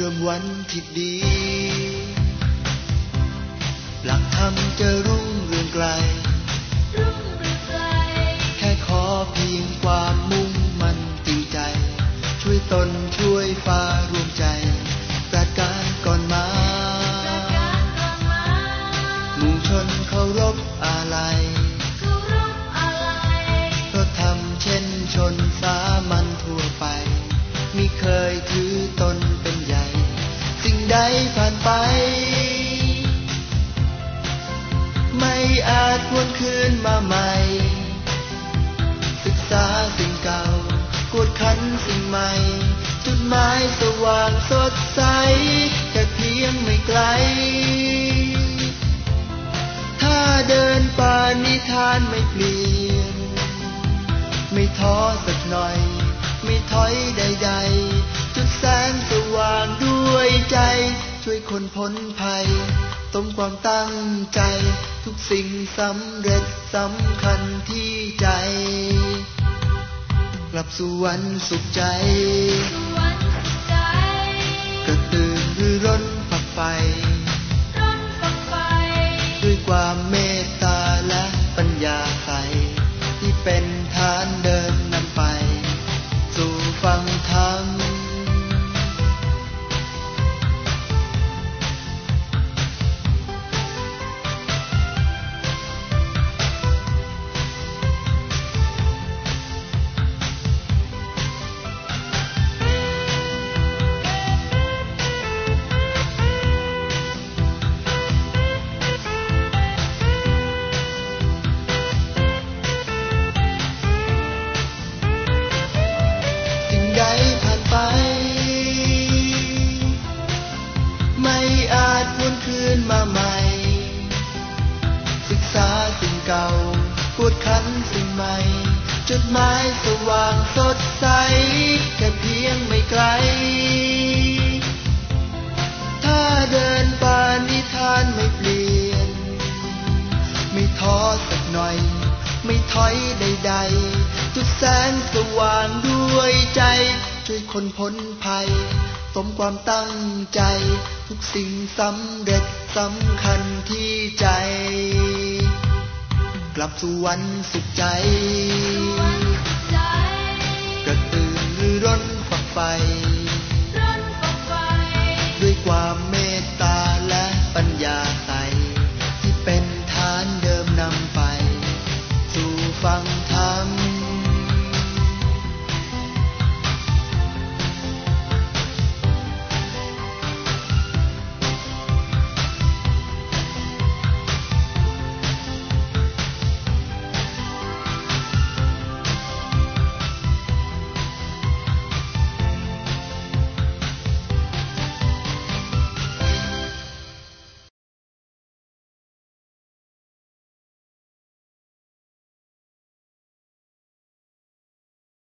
เริ่มวันที่ดี หลักธรรมจะรุ่งเรืองไกลรุ่งเรืองไกล แค่ขอเพียงความมุ่งมั่นจริงใจ ช่วยตนช่วยฟ้ารวมใจ ประการก่อนมาประกาศก่อนมาหมู่ชนเคารพอาลัย อาจวนคืนมาใหม่ ศึกษาสิ่งเก่ากวดขันสิ่งใหม่ จุดหมายสว่างสดใส แค่เพียงไม่ไกล ถ้าเดินป่านิทานไม่เปลี่ยน ไม่ท้อสักหน่อย ไม่ถอยใด ๆ จุดแสงสว่างด้วยใจ ช่วยคนพ้นภัย ตรงความตั้งใจ ทุกสิ่งสำเร็จสำคัญที่ใจ กลับสู่วันสุขใจ หมายสว่างสดใสแค่เพียงไม่ไกล ถ้าเดินปานิทานไม่เปลี่ยน ไม่ท้อสักหน่อย ไม่ถอยใดๆจุดแสงสว่างด้วยใจ ช่วยคนพ้นภัย สมความตั้งใจ ทุกสิ่งสำเร็จสำคัญที่ใจ กลับสู่วันสุขใจ ร้นฝักไฟร้นฝักไฟ ด้วยความเมตตาและปัญญาใส ที่เป็นฐานเดิมนำไป สู่ฟังธรรม